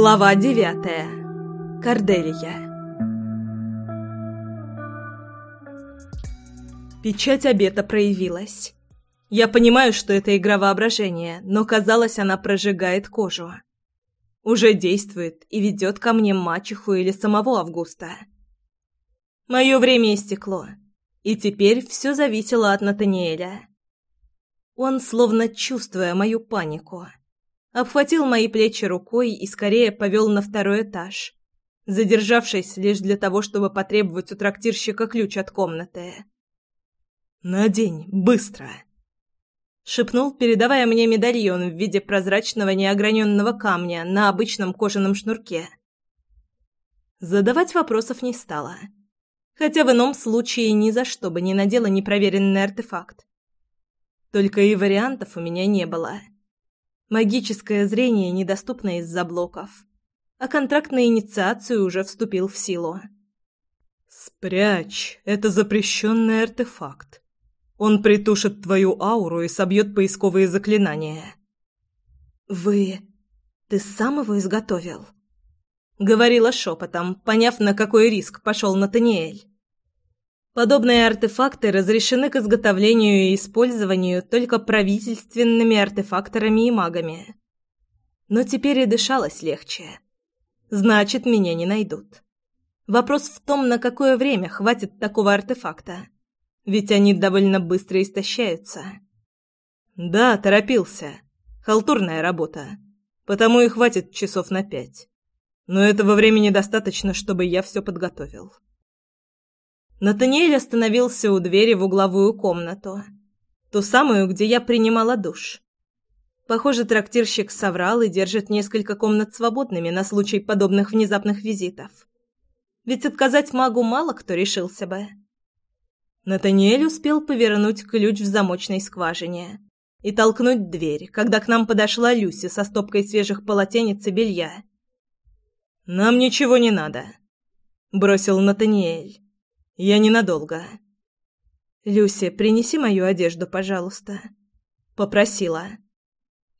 Глава девятая. Корделия. Печать обета проявилась. Я понимаю, что это игра воображения, но, казалось, она прожигает кожу. Уже действует и ведет ко мне мачеху или самого Августа. Мое время истекло, и теперь все зависело от Натаниэля. Он, словно чувствуя мою панику, обхватил мои плечи рукой и скорее повел на второй этаж, задержавшись лишь для того, чтобы потребовать у трактирщика ключ от комнаты. «Надень, быстро!» шепнул, передавая мне медальон в виде прозрачного неограненного камня на обычном кожаном шнурке. Задавать вопросов не стала. Хотя в ином случае ни за что бы не надела непроверенный артефакт. Только и вариантов у меня не было. Магическое зрение недоступно из-за блоков, а контракт на инициацию уже вступил в силу. «Спрячь, это запрещенный артефакт. Он притушит твою ауру и собьет поисковые заклинания». «Вы... ты сам его изготовил?» Говорила шепотом, поняв, на какой риск пошел Натаниэль. Подобные артефакты разрешены к изготовлению и использованию только правительственными артефакторами и магами. Но теперь и дышалось легче. Значит, меня не найдут. Вопрос в том, на какое время хватит такого артефакта. Ведь они довольно быстро истощаются. Да, торопился. Халтурная работа. Потому и хватит часов на пять. Но этого времени достаточно, чтобы я все подготовил. Натаниэль остановился у двери в угловую комнату. Ту самую, где я принимала душ. Похоже, трактирщик соврал и держит несколько комнат свободными на случай подобных внезапных визитов. Ведь отказать магу мало кто решился бы. Натаниэль успел повернуть ключ в замочной скважине и толкнуть дверь, когда к нам подошла Люси со стопкой свежих полотенец и белья. «Нам ничего не надо», — бросил Натаниэль. Я ненадолго. Люси, принеси мою одежду, пожалуйста, попросила.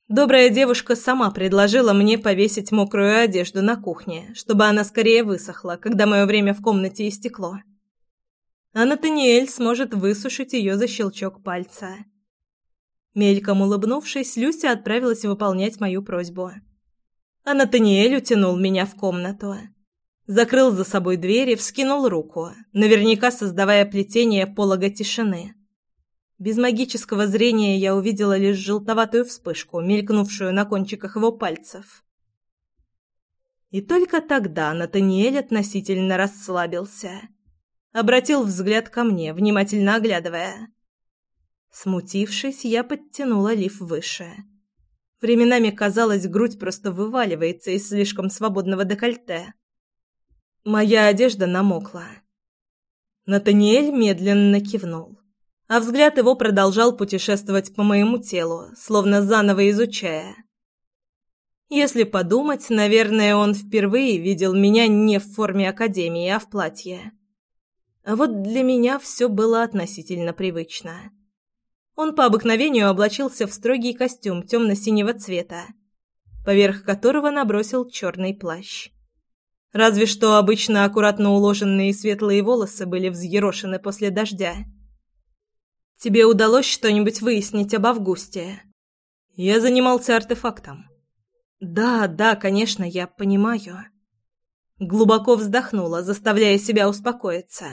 Добрая девушка сама предложила мне повесить мокрую одежду на кухне, чтобы она скорее высохла, когда мое время в комнате истекло. А Натаниэль сможет высушить ее за щелчок пальца. Мельком улыбнувшись, Люся отправилась выполнять мою просьбу. А Натаниэль утянул меня в комнату закрыл за собой дверь и вскинул руку, наверняка создавая плетение полога тишины. Без магического зрения я увидела лишь желтоватую вспышку, мелькнувшую на кончиках его пальцев. И только тогда Натаниэль относительно расслабился. Обратил взгляд ко мне, внимательно оглядывая. Смутившись, я подтянула лиф выше. Временами казалось, грудь просто вываливается из слишком свободного декольте. Моя одежда намокла. Натаниэль медленно кивнул, а взгляд его продолжал путешествовать по моему телу, словно заново изучая. Если подумать, наверное, он впервые видел меня не в форме академии, а в платье. А вот для меня все было относительно привычно. Он по обыкновению облачился в строгий костюм темно-синего цвета, поверх которого набросил черный плащ. Разве что обычно аккуратно уложенные светлые волосы были взъерошены после дождя. «Тебе удалось что-нибудь выяснить об Августе?» «Я занимался артефактом». «Да, да, конечно, я понимаю». Глубоко вздохнула, заставляя себя успокоиться.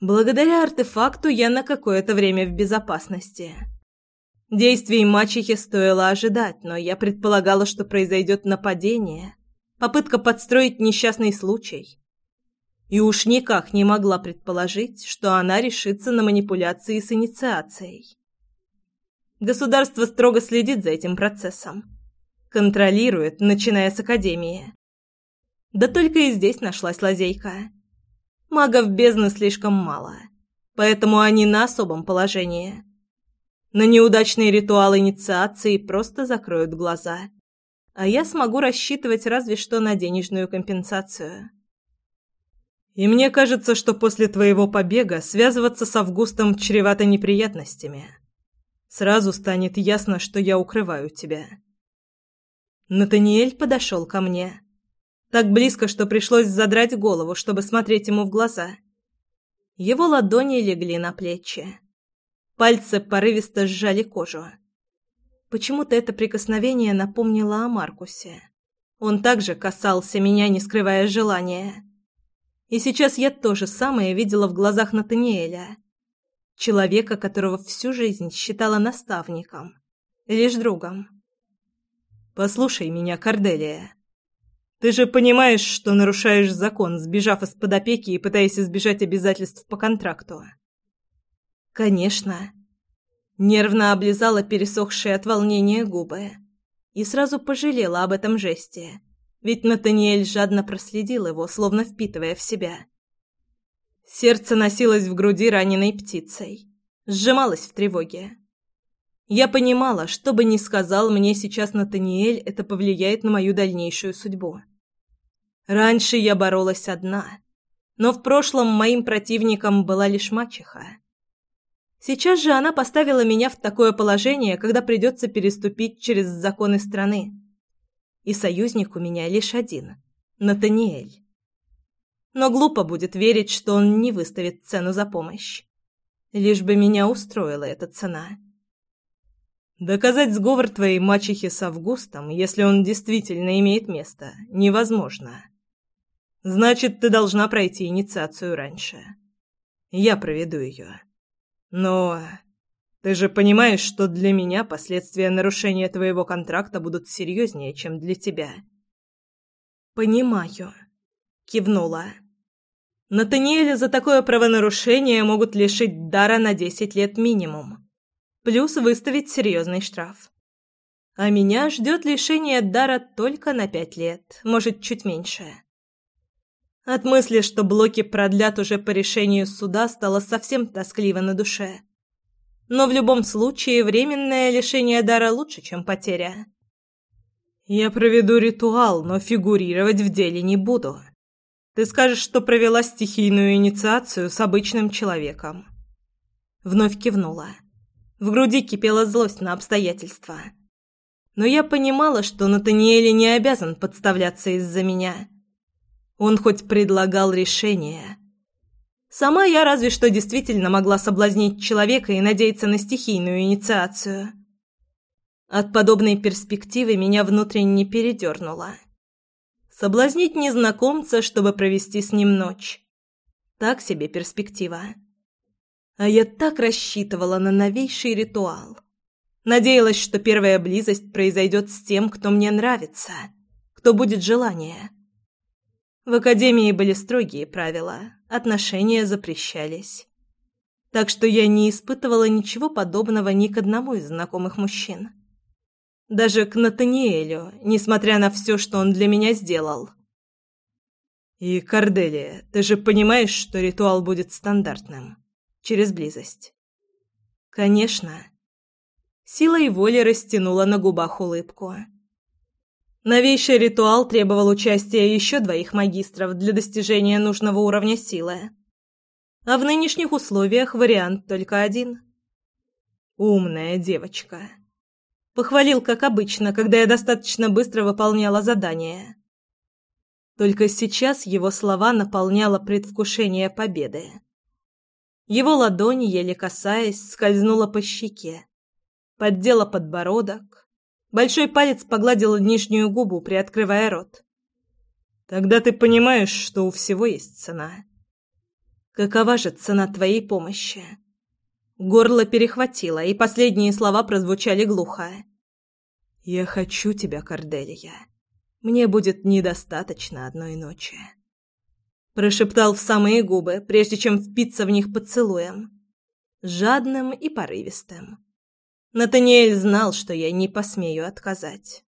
Благодаря артефакту я на какое-то время в безопасности. Действий мачехи стоило ожидать, но я предполагала, что произойдет нападение, попытка подстроить несчастный случай. И уж никак не могла предположить, что она решится на манипуляции с инициацией. Государство строго следит за этим процессом. Контролирует, начиная с Академии. Да только и здесь нашлась лазейка. Магов бездны слишком мало, поэтому они на особом положении. На неудачный ритуал инициации просто закроют глаза а я смогу рассчитывать разве что на денежную компенсацию. И мне кажется, что после твоего побега связываться с Августом чревато неприятностями. Сразу станет ясно, что я укрываю тебя. Натаниэль подошел ко мне. Так близко, что пришлось задрать голову, чтобы смотреть ему в глаза. Его ладони легли на плечи. Пальцы порывисто сжали кожу. Почему-то это прикосновение напомнило о Маркусе. Он также касался меня, не скрывая желания. И сейчас я то же самое видела в глазах Натаниэля. Человека, которого всю жизнь считала наставником, лишь другом. «Послушай меня, Корделия. Ты же понимаешь, что нарушаешь закон, сбежав из-под опеки и пытаясь избежать обязательств по контракту?» «Конечно». Нервно облизала пересохшие от волнения губы и сразу пожалела об этом жесте, ведь Натаниэль жадно проследил его, словно впитывая в себя. Сердце носилось в груди раненой птицей, сжималось в тревоге. Я понимала, что бы ни сказал мне сейчас Натаниэль, это повлияет на мою дальнейшую судьбу. Раньше я боролась одна, но в прошлом моим противником была лишь мачеха. Сейчас же она поставила меня в такое положение, когда придется переступить через законы страны. И союзник у меня лишь один — Натаниэль. Но глупо будет верить, что он не выставит цену за помощь. Лишь бы меня устроила эта цена. Доказать сговор твоей мачехи с Августом, если он действительно имеет место, невозможно. Значит, ты должна пройти инициацию раньше. Я проведу ее. Но ты же понимаешь, что для меня последствия нарушения твоего контракта будут серьезнее, чем для тебя. Понимаю, кивнула. Натаниэля за такое правонарушение могут лишить дара на десять лет минимум плюс выставить серьезный штраф. А меня ждет лишение дара только на пять лет, может, чуть меньше. От мысли, что блоки продлят уже по решению суда, стало совсем тоскливо на душе. Но в любом случае временное лишение дара лучше, чем потеря. Я проведу ритуал, но фигурировать в деле не буду. Ты скажешь, что провела стихийную инициацию с обычным человеком. Вновь кивнула. В груди кипела злость на обстоятельства. Но я понимала, что Натаниэль не обязан подставляться из-за меня. Он хоть предлагал решение. Сама я разве что действительно могла соблазнить человека и надеяться на стихийную инициацию. От подобной перспективы меня внутренне передернуло. Соблазнить незнакомца, чтобы провести с ним ночь. Так себе перспектива. А я так рассчитывала на новейший ритуал. Надеялась, что первая близость произойдет с тем, кто мне нравится, кто будет желание. В академии были строгие правила, отношения запрещались. Так что я не испытывала ничего подобного ни к одному из знакомых мужчин. Даже к Натаниэлю, несмотря на все, что он для меня сделал. И, Корделия, ты же понимаешь, что ритуал будет стандартным через близость. Конечно. Сила и воля растянула на губах улыбку. Новейший ритуал требовал участия еще двоих магистров для достижения нужного уровня силы. А в нынешних условиях вариант только один. Умная девочка. Похвалил, как обычно, когда я достаточно быстро выполняла задание. Только сейчас его слова наполняло предвкушение победы. Его ладонь, еле касаясь, скользнула по щеке. Поддела подбородок. Большой палец погладил нижнюю губу, приоткрывая рот. «Тогда ты понимаешь, что у всего есть цена». «Какова же цена твоей помощи?» Горло перехватило, и последние слова прозвучали глухо. «Я хочу тебя, Корделия. Мне будет недостаточно одной ночи» прошептал в самые губы, прежде чем впиться в них поцелуем. Жадным и порывистым. Натаниэль знал, что я не посмею отказать.